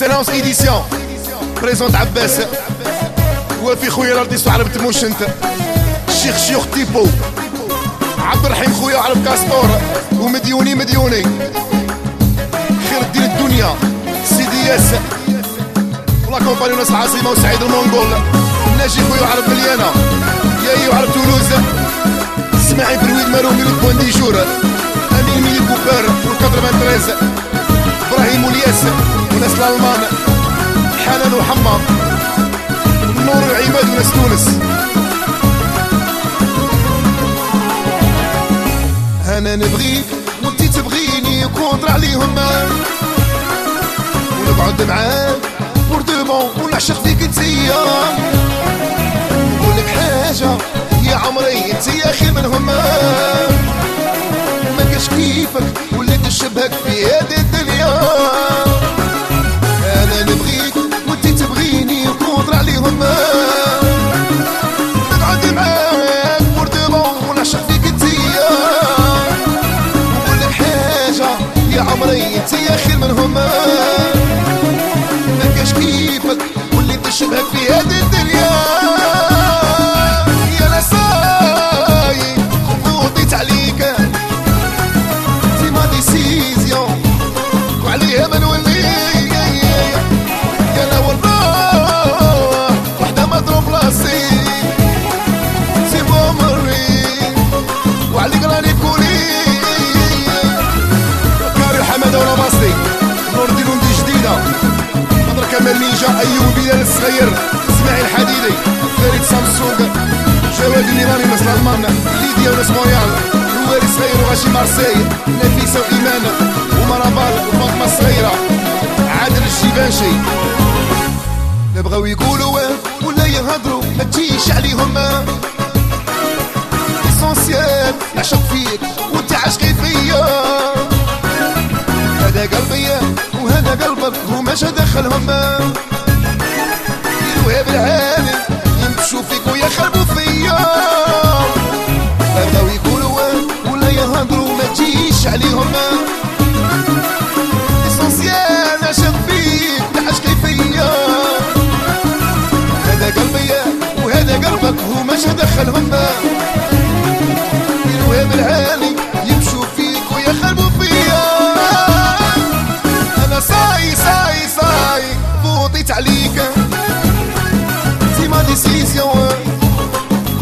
سلام ايديسيون بريزونت عباس وفي خويا راه عرب تموش انت الشيخ شيوخ تيبو عبد الرحيم خويا وعرب كاستور ومديوني مديوني خير الدين الدنيا سيدي ياس ولا كومباني ناس العاصمة وسعيد المونغول ناجي خويا وعرب مليانة ياي وعرب تولوز سمعي برويد مالو ميلو بوان ديجور امين ميلي بوبار و 93 وحمام نور وعماد وناس تونس. أنا نبغيك وانتي تبغيني contre عليهم. ونقعد معاك pour de bon ونعشق فيك انتيا نقولك حاجة يا عمري انتي خير منهم. ما كاش كيفك وليت نشبهك في عمري انتي خير منهم ما كاش كيفك وليت نشبهك في هذه الدنيا. كمال نينجا أيوب بلال الصغير إسماعيل حديدي فريد سامسونج. جواد النيراني ناس الالمان ليديا وناس مويال رواري صغير وغاشي مارسي نفيسه وإيمان. ومرابال وفاطمة الصغيرة. عادل الشيبانشي. نبغاو يقولوا ولا يهضروا. ما تجيش عليهم. essentiel نعشق فيك وانت عاشقي فيا هذا قلبي وهذا قلبك وماش دخلهم Baby, hey.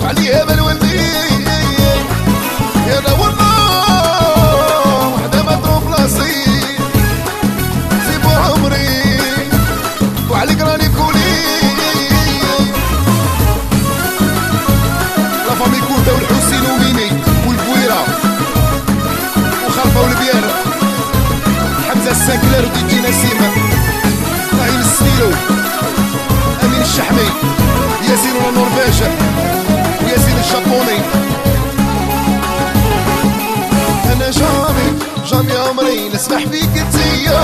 وعليها ما نولي يا والله وحده ما تروح بلاصي سي بو عمري وعليك راني كولي. لا فامي كوتا والحسين وميني والبويرة. وخلفه والبيار حمزة الساكلر وديجي نسيمه إبراهيم السنيلو نسمح فيك انتيا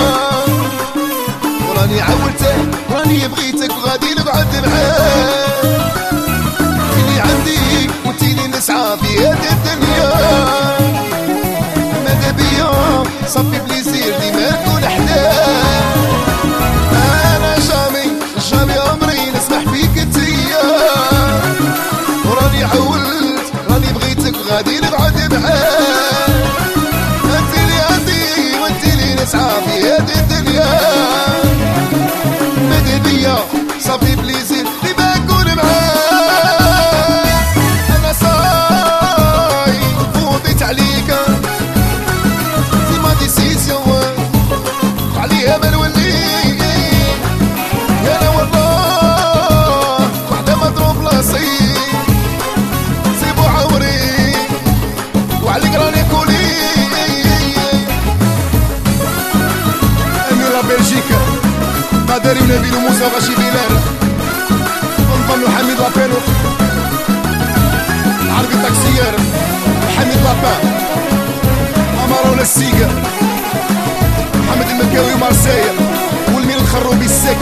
وراني عولتك وراني بغيتك وغادي نقعد معاك في بلجيكا. قدري ونبيل وموسى وغاشي بلال. ونظن حميد لابيلو العربي التاكسيير. حميد لابان امارو السيقا محمد المكاوي ومارسيل. والميل الخروبي السك.